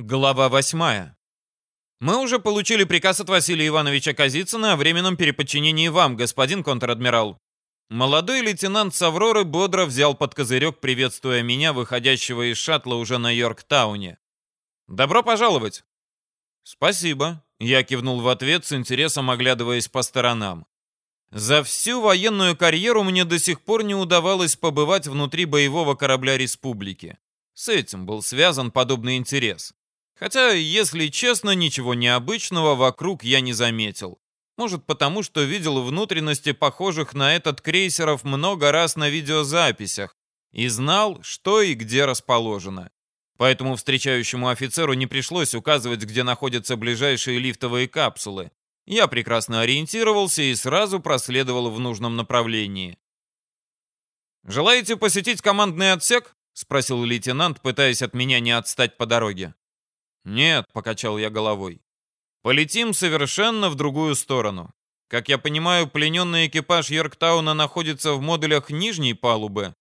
Глава восьмая. Мы уже получили приказ от Василия Ивановича Казицына о временном переподчинении вам, господин контр-адмирал. Молодой лейтенант Савроры бодро взял под козырек, приветствуя меня, выходящего из шаттла уже на Йорктауне. «Добро пожаловать!» «Спасибо», — я кивнул в ответ, с интересом оглядываясь по сторонам. За всю военную карьеру мне до сих пор не удавалось побывать внутри боевого корабля республики. С этим был связан подобный интерес. Хотя, если честно, ничего необычного вокруг я не заметил. Может, потому что видел внутренности похожих на этот крейсеров много раз на видеозаписях и знал, что и где расположено. Поэтому встречающему офицеру не пришлось указывать, где находятся ближайшие лифтовые капсулы. Я прекрасно ориентировался и сразу проследовал в нужном направлении. «Желаете посетить командный отсек?» — спросил лейтенант, пытаясь от меня не отстать по дороге. «Нет», — покачал я головой. «Полетим совершенно в другую сторону. Как я понимаю, плененный экипаж Йорктауна находится в модулях нижней палубы».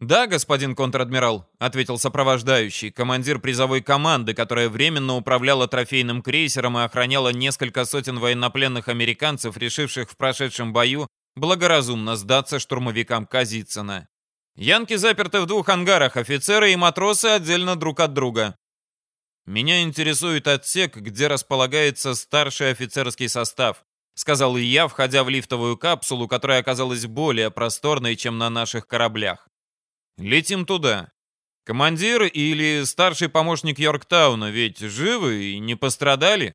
«Да, господин контр-адмирал», — ответил сопровождающий, командир призовой команды, которая временно управляла трофейным крейсером и охраняла несколько сотен военнопленных американцев, решивших в прошедшем бою благоразумно сдаться штурмовикам Казицына. Янки заперты в двух ангарах, офицеры и матросы отдельно друг от друга. «Меня интересует отсек, где располагается старший офицерский состав», сказал я, входя в лифтовую капсулу, которая оказалась более просторной, чем на наших кораблях. «Летим туда. Командир или старший помощник Йорктауна ведь живы и не пострадали?»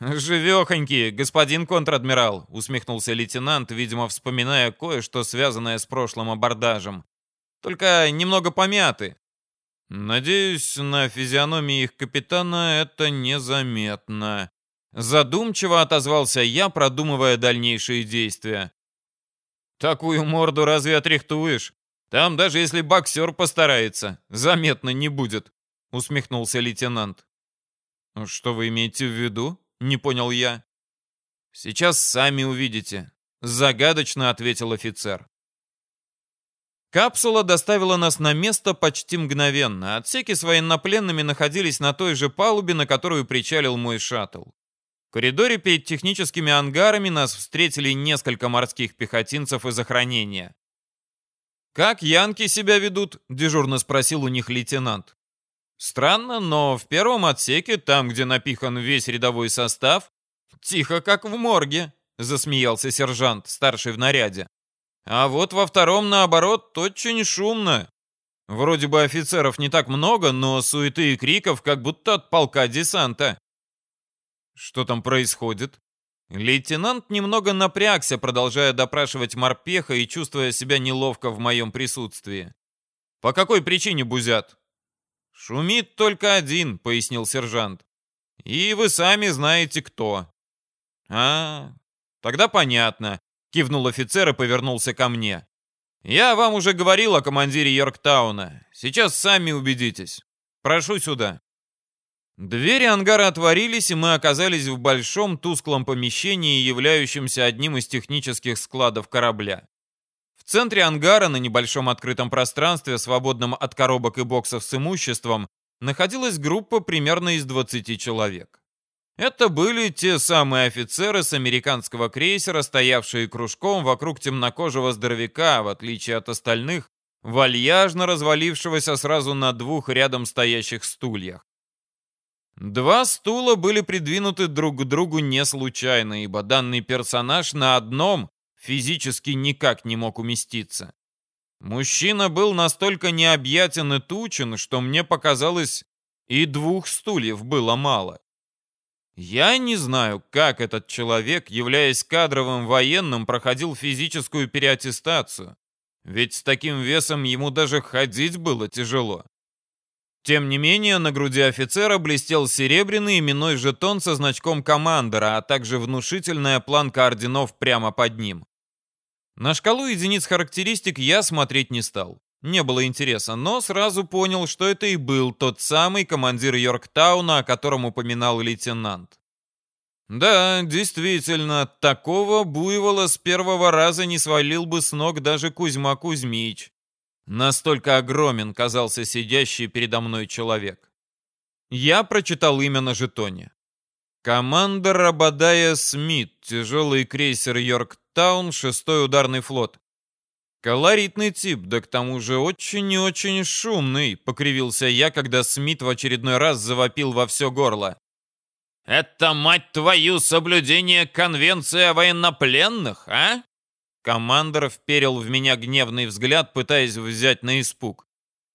«Живехонькие, господин контр-адмирал», — усмехнулся лейтенант, видимо, вспоминая кое-что, связанное с прошлым абордажем. «Только немного помяты. Надеюсь, на физиономии их капитана это незаметно. Задумчиво отозвался я, продумывая дальнейшие действия. Такую морду разве отрихтуешь? Там даже если боксер постарается, заметно не будет, усмехнулся лейтенант. Что вы имеете в виду? Не понял я. Сейчас сами увидите, загадочно ответил офицер. Капсула доставила нас на место почти мгновенно. Отсеки с военнопленными находились на той же палубе, на которую причалил мой шаттл. В коридоре перед техническими ангарами нас встретили несколько морских пехотинцев из охранения. «Как янки себя ведут?» – дежурно спросил у них лейтенант. «Странно, но в первом отсеке, там, где напихан весь рядовой состав, тихо, как в морге», – засмеялся сержант, старший в наряде. А вот во втором, наоборот, очень шумно. Вроде бы офицеров не так много, но суеты и криков, как будто от полка десанта. Что там происходит? Лейтенант немного напрягся, продолжая допрашивать морпеха и чувствуя себя неловко в моем присутствии. По какой причине бузят? Шумит только один, пояснил сержант. И вы сами знаете кто. А, тогда понятно. Кивнул офицер и повернулся ко мне. «Я вам уже говорил о командире Йорктауна. Сейчас сами убедитесь. Прошу сюда». Двери ангара отворились, и мы оказались в большом тусклом помещении, являющемся одним из технических складов корабля. В центре ангара, на небольшом открытом пространстве, свободном от коробок и боксов с имуществом, находилась группа примерно из 20 человек. Это были те самые офицеры с американского крейсера, стоявшие кружком вокруг темнокожего здоровяка, в отличие от остальных, вальяжно развалившегося сразу на двух рядом стоящих стульях. Два стула были придвинуты друг к другу не случайно, ибо данный персонаж на одном физически никак не мог уместиться. Мужчина был настолько необъятен и тучен, что мне показалось, и двух стульев было мало. Я не знаю, как этот человек, являясь кадровым военным, проходил физическую переаттестацию. Ведь с таким весом ему даже ходить было тяжело. Тем не менее, на груди офицера блестел серебряный именной жетон со значком командора, а также внушительная планка орденов прямо под ним. На шкалу единиц характеристик я смотреть не стал. Не было интереса, но сразу понял, что это и был тот самый командир Йорктауна, о котором упоминал лейтенант. Да, действительно, такого буйвола с первого раза не свалил бы с ног даже Кузьма Кузьмич. Настолько огромен казался сидящий передо мной человек. Я прочитал имя на жетоне. Командор Абадая Смит, тяжелый крейсер Йорктаун, шестой ударный флот. Колоритный тип, да к тому же очень и очень шумный, покривился я, когда Смит в очередной раз завопил во все горло. Это, мать твою, соблюдение конвенции о военнопленных, а? Командор вперил в меня гневный взгляд, пытаясь взять на испуг.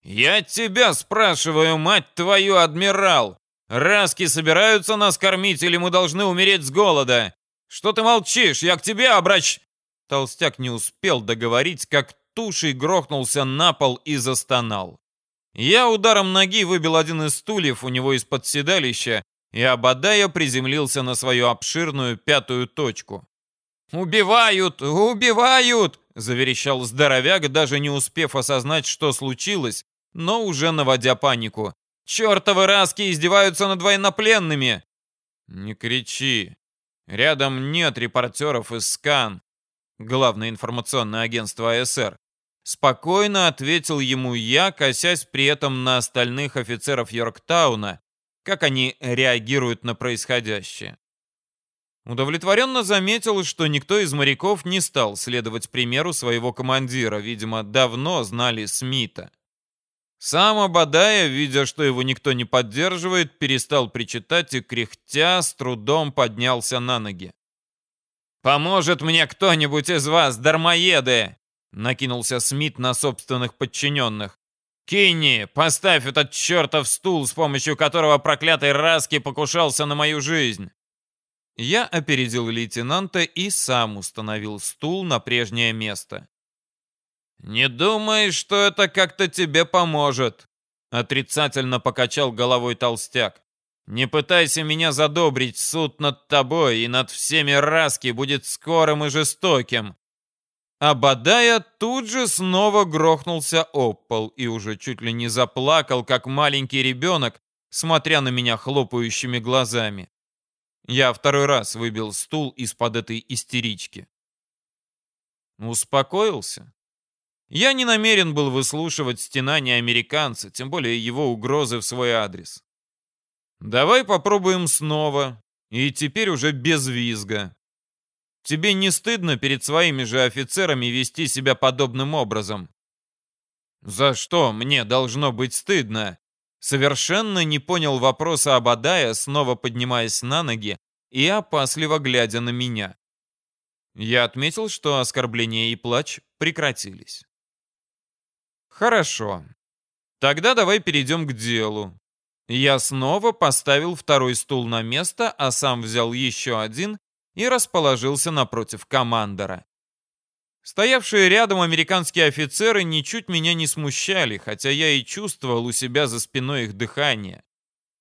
«Я тебя спрашиваю, мать твою, адмирал! Раски собираются нас кормить или мы должны умереть с голода? Что ты молчишь? Я к тебе обращ...» Толстяк не успел договорить, как тушей грохнулся на пол и застонал. Я ударом ноги выбил один из стульев у него из-под седалища, и Абадая приземлился на свою обширную пятую точку. «Убивают! Убивают!» — заверещал здоровяк, даже не успев осознать, что случилось, но уже наводя панику. «Чертовы раски издеваются над военнопленными!» «Не кричи! Рядом нет репортеров из СКАН главное информационное агентство АСР, спокойно ответил ему я, косясь при этом на остальных офицеров Йорктауна, как они реагируют на происходящее. Удовлетворенно заметил, что никто из моряков не стал следовать примеру своего командира, видимо, давно знали Смита. Сам Абадая, видя, что его никто не поддерживает, перестал причитать и, кряхтя, с трудом поднялся на ноги. «Поможет мне кто-нибудь из вас, дармоеды!» Накинулся Смит на собственных подчиненных. «Кинни, поставь этот чертов стул, с помощью которого проклятый Раски покушался на мою жизнь!» Я опередил лейтенанта и сам установил стул на прежнее место. «Не думай, что это как-то тебе поможет», — отрицательно покачал головой толстяк. Не пытайся меня задобрить, суд над тобой и над всеми Раски будет скорым и жестоким. А тут же снова грохнулся об пол и уже чуть ли не заплакал, как маленький ребенок, смотря на меня хлопающими глазами. Я второй раз выбил стул из-под этой истерички. Успокоился. Я не намерен был выслушивать стенания американца, тем более его угрозы в свой адрес. Давай попробуем снова. И теперь уже без визга. Тебе не стыдно перед своими же офицерами вести себя подобным образом? За что мне должно быть стыдно? Совершенно не понял вопроса Абадая, снова поднимаясь на ноги и опасливо глядя на меня. Я отметил, что оскорбления и плач прекратились. Хорошо. Тогда давай перейдем к делу. Я снова поставил второй стул на место, а сам взял еще один и расположился напротив командора. Стоявшие рядом американские офицеры ничуть меня не смущали, хотя я и чувствовал у себя за спиной их дыхание.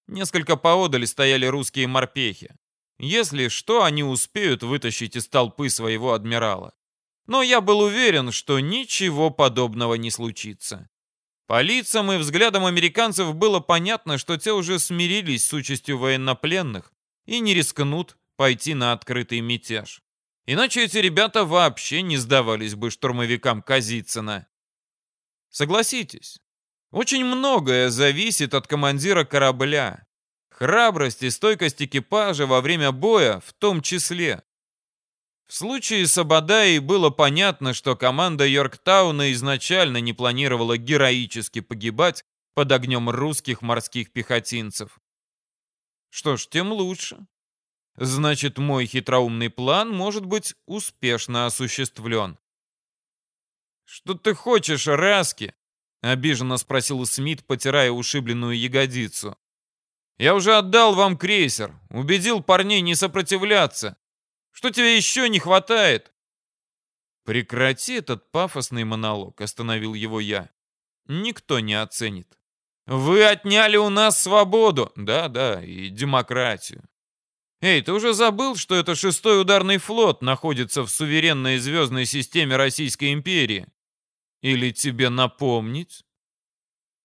Несколько поодаль стояли русские морпехи. Если что, они успеют вытащить из толпы своего адмирала. Но я был уверен, что ничего подобного не случится. По лицам и взглядам американцев было понятно, что те уже смирились с участью военнопленных и не рискнут пойти на открытый мятеж. Иначе эти ребята вообще не сдавались бы штурмовикам Казицына. Согласитесь, очень многое зависит от командира корабля. Храбрость и стойкость экипажа во время боя в том числе. В случае с Абадаей было понятно, что команда Йорктауна изначально не планировала героически погибать под огнем русских морских пехотинцев. Что ж, тем лучше. Значит, мой хитроумный план может быть успешно осуществлен. «Что ты хочешь, Раски?» — обиженно спросил Смит, потирая ушибленную ягодицу. «Я уже отдал вам крейсер, убедил парней не сопротивляться. Что тебе еще не хватает?» «Прекрати этот пафосный монолог», — остановил его я. «Никто не оценит». «Вы отняли у нас свободу!» «Да-да, и демократию». «Эй, ты уже забыл, что это шестой ударный флот находится в суверенной звездной системе Российской империи? Или тебе напомнить?»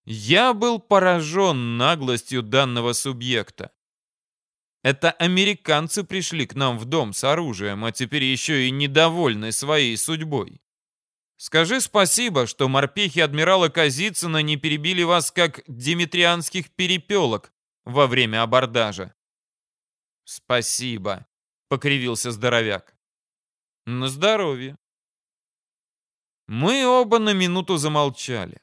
Я был поражен наглостью данного субъекта. Это американцы пришли к нам в дом с оружием, а теперь еще и недовольны своей судьбой. Скажи спасибо, что морпехи адмирала Казицына не перебили вас, как димитрианских перепелок, во время абордажа. «Спасибо», — покривился здоровяк. «На здоровье». Мы оба на минуту замолчали.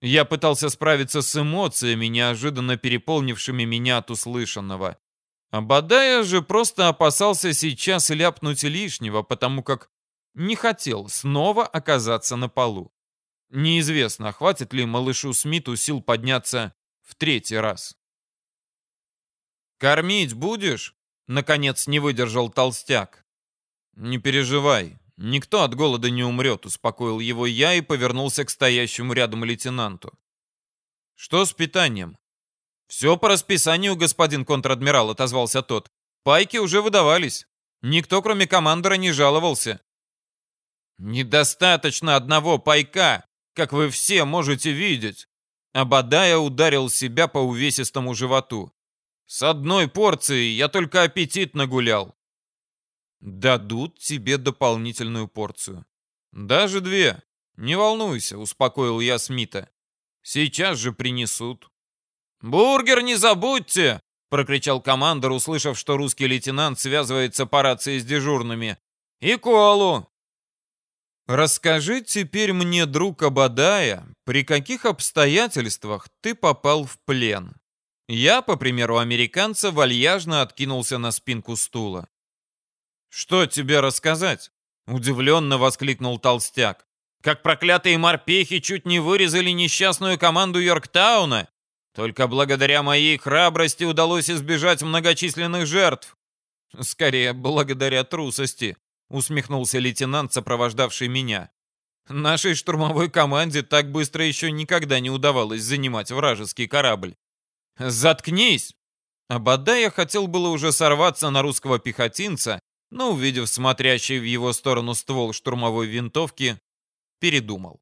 Я пытался справиться с эмоциями, неожиданно переполнившими меня от услышанного. А Бадая же просто опасался сейчас ляпнуть лишнего, потому как не хотел снова оказаться на полу. Неизвестно, хватит ли малышу Смиту сил подняться в третий раз. «Кормить будешь?» — наконец не выдержал толстяк. «Не переживай, никто от голода не умрет», — успокоил его я и повернулся к стоящему рядом лейтенанту. «Что с питанием?» «Все по расписанию, господин контр-адмирал», — отозвался тот. «Пайки уже выдавались. Никто, кроме командора, не жаловался». «Недостаточно одного пайка как вы все можете видеть. Абадая ударил себя по увесистому животу. С одной порцией я только аппетит нагулял. Дадут тебе дополнительную порцию. Даже две. Не волнуйся, успокоил я Смита. Сейчас же принесут. Бургер не забудьте, прокричал командор, услышав, что русский лейтенант связывается по рации с дежурными. И колу. Расскажи теперь мне, друг Абадая, при каких обстоятельствах ты попал в плен? Я, по примеру американца, вальяжно откинулся на спинку стула. Что тебе рассказать? Удивленно воскликнул толстяк. Как проклятые морпехи чуть не вырезали несчастную команду Йорктауна. Только благодаря моей храбрости удалось избежать многочисленных жертв. Скорее, благодаря трусости усмехнулся лейтенант, сопровождавший меня. Нашей штурмовой команде так быстро еще никогда не удавалось занимать вражеский корабль. Заткнись! Абадая хотел было уже сорваться на русского пехотинца, но, увидев смотрящий в его сторону ствол штурмовой винтовки, передумал.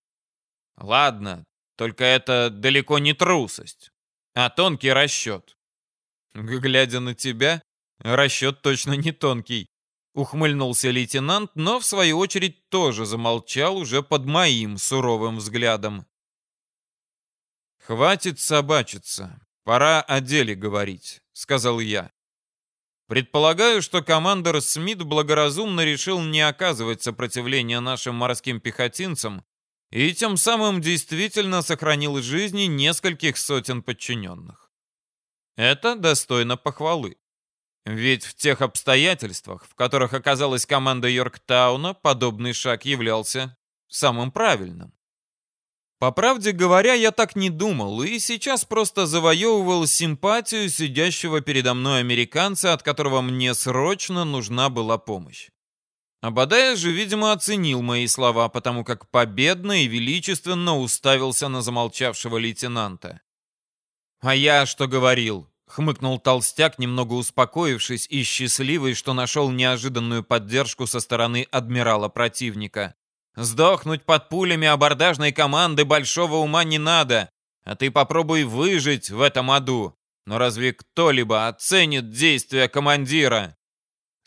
Ладно, только это далеко не трусость, а тонкий расчет. Глядя на тебя, расчет точно не тонкий. Ухмыльнулся лейтенант, но в свою очередь тоже замолчал уже под моим суровым взглядом. «Хватит собачиться. Пора о деле говорить», — сказал я. Предполагаю, что командор Смит благоразумно решил не оказывать сопротивления нашим морским пехотинцам и тем самым действительно сохранил жизни нескольких сотен подчиненных. Это достойно похвалы. Ведь в тех обстоятельствах, в которых оказалась команда Йорктауна, подобный шаг являлся самым правильным. По правде говоря, я так не думал, и сейчас просто завоевывал симпатию сидящего передо мной американца, от которого мне срочно нужна была помощь. Абадая же, видимо, оценил мои слова, потому как победно и величественно уставился на замолчавшего лейтенанта. «А я что говорил? Хмыкнул толстяк, немного успокоившись и счастливый, что нашел неожиданную поддержку со стороны адмирала противника. «Сдохнуть под пулями абордажной команды большого ума не надо, а ты попробуй выжить в этом аду. Но разве кто-либо оценит действия командира?»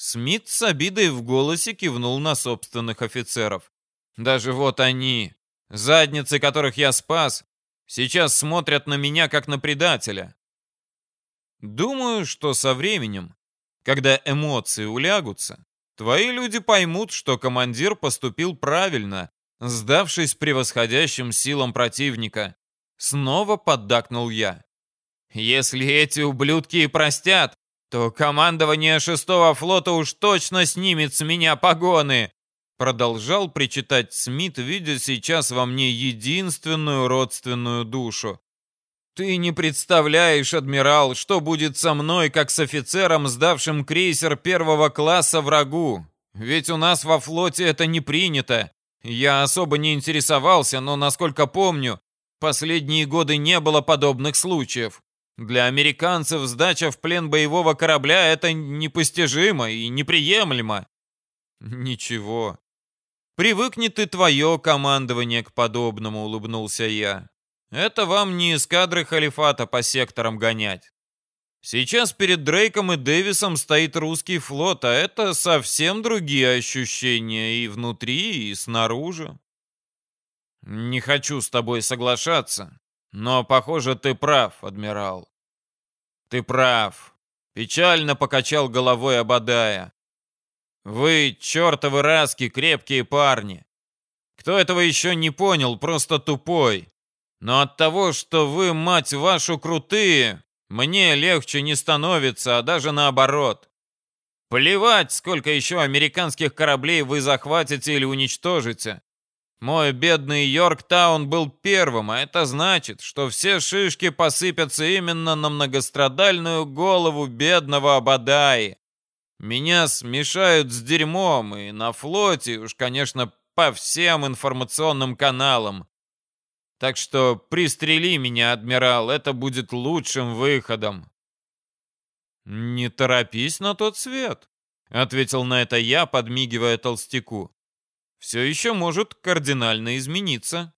Смит с обидой в голосе кивнул на собственных офицеров. «Даже вот они, задницы которых я спас, сейчас смотрят на меня как на предателя. Думаю, что со временем, когда эмоции улягутся, твои люди поймут, что командир поступил правильно, сдавшись превосходящим силам противника. Снова поддакнул я. Если эти ублюдки и простят, то командование шестого флота уж точно снимет с меня погоны. Продолжал причитать Смит, видя сейчас во мне единственную родственную душу. «Ты не представляешь, адмирал, что будет со мной, как с офицером, сдавшим крейсер первого класса врагу. Ведь у нас во флоте это не принято. Я особо не интересовался, но, насколько помню, последние годы не было подобных случаев. Для американцев сдача в плен боевого корабля — это непостижимо и неприемлемо». «Ничего. Привыкнет и твое командование к подобному», — улыбнулся я. Это вам не эскадры халифата по секторам гонять. Сейчас перед Дрейком и Дэвисом стоит русский флот, а это совсем другие ощущения и внутри, и снаружи. Не хочу с тобой соглашаться, но, похоже, ты прав, адмирал. ты прав. Печально покачал головой Абадая. Вы, чертовы раски, крепкие парни. Кто этого еще не понял, просто тупой. Но от того, что вы, мать вашу, крутые, мне легче не становится, а даже наоборот. Плевать, сколько еще американских кораблей вы захватите или уничтожите. Мой бедный Йорктаун был первым, а это значит, что все шишки посыпятся именно на многострадальную голову бедного Абадаи. Меня смешают с дерьмом, и на флоте уж, конечно, по всем информационным каналам. Так что пристрели меня, адмирал, это будет лучшим выходом. «Не торопись на тот свет», — ответил на это я, подмигивая толстяку. «Все еще может кардинально измениться».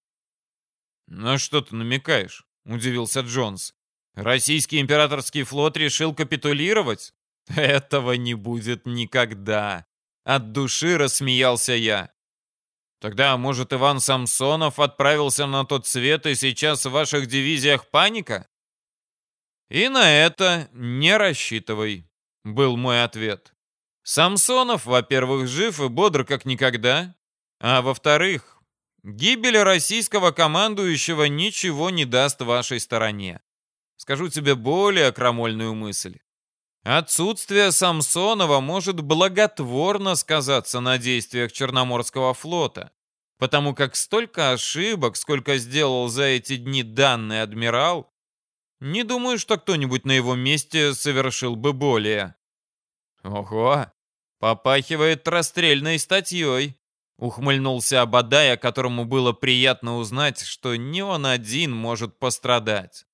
«На что ты намекаешь?» — удивился Джонс. «Российский императорский флот решил капитулировать? Этого не будет никогда. От души рассмеялся я. Тогда, может, Иван Самсонов отправился на тот свет, и сейчас в ваших дивизиях паника? И на это не рассчитывай, был мой ответ. Самсонов, во-первых, жив и бодр как никогда, а во-вторых, гибель российского командующего ничего не даст вашей стороне. Скажу тебе более крамольную мысль. Отсутствие Самсонова может благотворно сказаться на действиях Черноморского флота, потому как столько ошибок, сколько сделал за эти дни данный адмирал, не думаю, что кто-нибудь на его месте совершил бы более. Ого, попахивает расстрельной статьей, ухмыльнулся Абадая, которому было приятно узнать, что не он один может пострадать.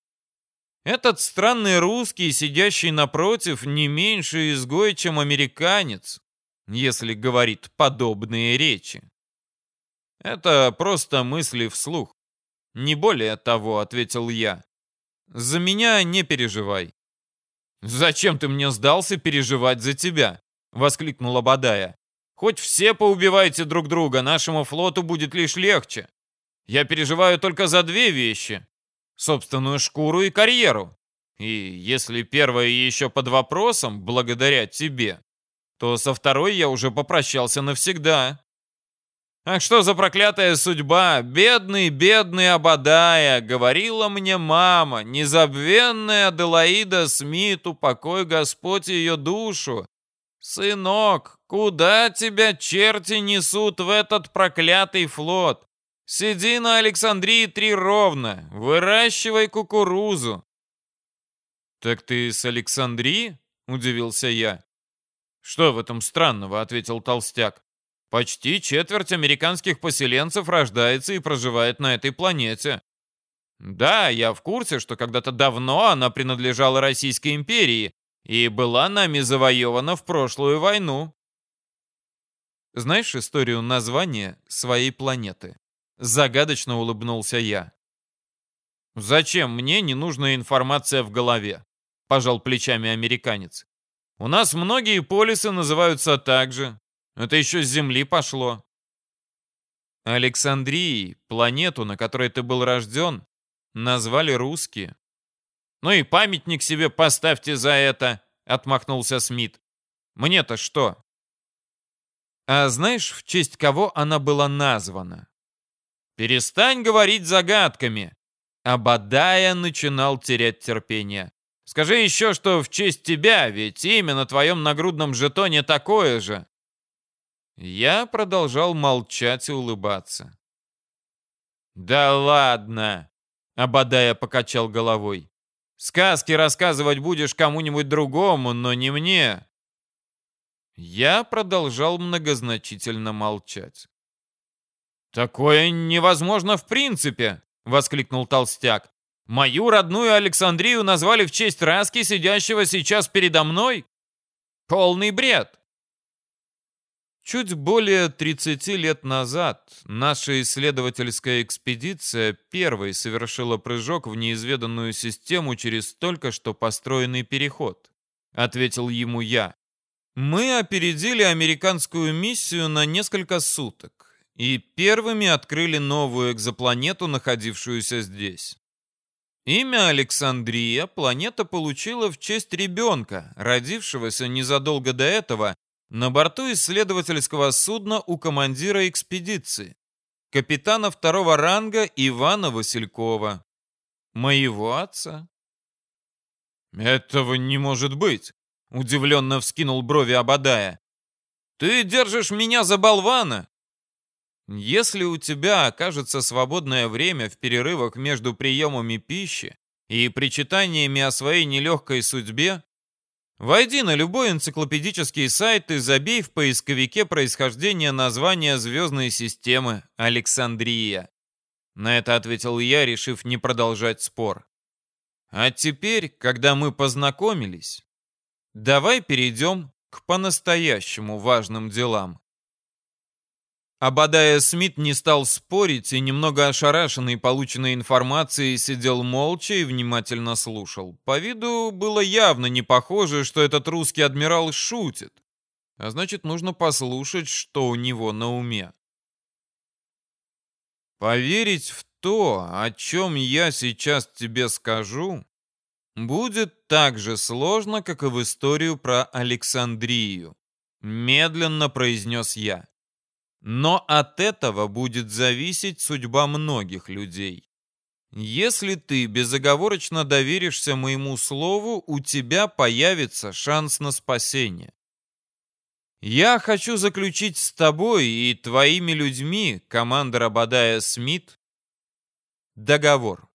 Этот странный русский, сидящий напротив, не меньше изгой, чем американец, если говорит подобные речи. Это просто мысли вслух. Не более того, ответил я. За меня не переживай. Зачем ты мне сдался переживать за тебя? Воскликнула Бадая. Хоть все поубивайте друг друга, нашему флоту будет лишь легче. Я переживаю только за две вещи собственную шкуру и карьеру. И если первое еще под вопросом, благодаря тебе, то со второй я уже попрощался навсегда. Ах, что за проклятая судьба! Бедный, бедный Абадая! Говорила мне мама, незабвенная Аделаида Смит, упокой Господь ее душу. Сынок, куда тебя черти несут в этот проклятый флот? Сиди на Александрии три ровно, выращивай кукурузу. Так ты с Александрии? Удивился я. Что в этом странного? Ответил толстяк. Почти четверть американских поселенцев рождается и проживает на этой планете. Да, я в курсе, что когда-то давно она принадлежала Российской империи и была нами завоевана в прошлую войну. Знаешь историю названия своей планеты? Загадочно улыбнулся я. «Зачем мне ненужная информация в голове?» — пожал плечами американец. «У нас многие полисы называются так же. Это еще с Земли пошло». Александрии, планету, на которой ты был рожден, назвали русские. «Ну и памятник себе поставьте за это», — отмахнулся Смит. «Мне-то что?» «А знаешь, в честь кого она была названа?» «Перестань говорить загадками!» Абадая начинал терять терпение. «Скажи еще, что в честь тебя, ведь имя на твоем нагрудном жетоне такое же!» Я продолжал молчать и улыбаться. «Да ладно!» — Абадая покачал головой. «Сказки рассказывать будешь кому-нибудь другому, но не мне!» Я продолжал многозначительно молчать. «Такое невозможно в принципе!» — воскликнул толстяк. «Мою родную Александрию назвали в честь Раски, сидящего сейчас передо мной? Полный бред!» Чуть более 30 лет назад наша исследовательская экспедиция первой совершила прыжок в неизведанную систему через только что построенный переход, ответил ему я. Мы опередили американскую миссию на несколько суток и первыми открыли новую экзопланету, находившуюся здесь. Имя Александрия планета получила в честь ребенка, родившегося незадолго до этого на борту исследовательского судна у командира экспедиции, капитана второго ранга Ивана Василькова, моего отца. «Этого не может быть!» — удивленно вскинул брови Абадая. «Ты держишь меня за болвана!» Если у тебя окажется свободное время в перерывах между приемами пищи и причитаниями о своей нелегкой судьбе, войди на любой энциклопедический сайт и забей в поисковике происхождение названия звездной системы Александрия. На это ответил я, решив не продолжать спор. А теперь, когда мы познакомились, давай перейдем к по-настоящему важным делам. Абадая Смит не стал спорить и, немного ошарашенный полученной информацией, сидел молча и внимательно слушал. По виду было явно не похоже, что этот русский адмирал шутит. А значит, нужно послушать, что у него на уме. Поверить в то, о чем я сейчас тебе скажу, будет так же сложно, как и в историю про Александрию. Медленно произнес я. Но от этого будет зависеть судьба многих людей. Если ты безоговорочно доверишься моему слову, у тебя появится шанс на спасение. Я хочу заключить с тобой и твоими людьми, командор Абадая Смит, договор.